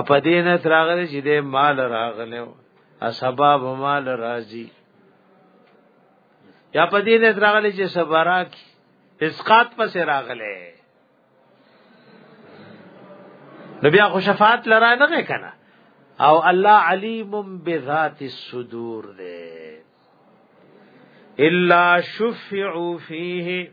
اپ دین تراغلی چې د مال راغلو اسباب مال راضی یا په دین تراغلی چې صبرا کی اسقات پس راغله نو بیا خو شفاعت لرا نه کنه او الله علیم بذات الصدور دے الا شفعوا فيه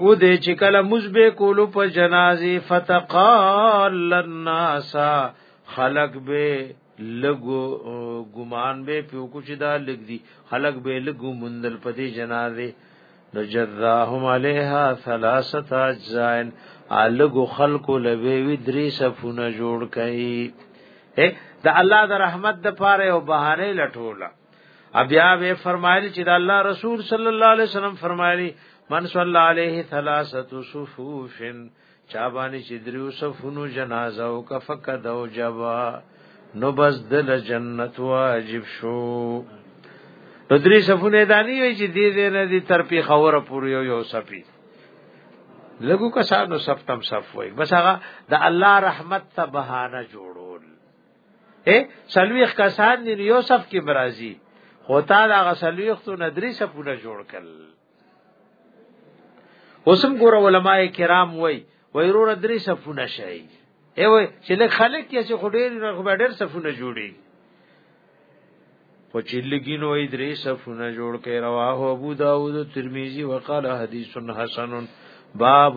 او دې چې کله مزبه کولو په جنازي فتقال الناس خلق به لګو ګمان به پیو کو چې دا لګ دي خلق به لګو مندل په دې جنازه نو جزاهم علیها ثلاثه اجزاء الګو خلق لوي وی درې صفونه جوړ کړي دا الله د رحمت د پاره او بهانه لټوله بیا به فرمایلی چې د الله رسول صلی الله علیه وسلم فرمایلی من صلی علیه ثلاثه صفوف چا باندې چې دریو صفونو جنازه او کفقد او جوا نو بس دل جنت واجب شو نو درې صفونه دانی وی چې دې دې نه دي تر پی خوره پوری یو یو صفی لګو کسانو صفتم صف وای بس هغه د الله رحمت ته بهانه جوړول اے سلویخ کسان دی یو صف کې برازي خو تا دا غسلویخ تو ندري صفونه جوړ کړ اوسم ګور علماء کرام وای وای رو ندري صفونه شي اے وای چې له خلک یې چې خډیر نه خو ډیر صفونه جوړي خو چې لګینو ای درې صفونه جوړ کړي رواه ابو داود ترمذی وقاله حدیث حسن باب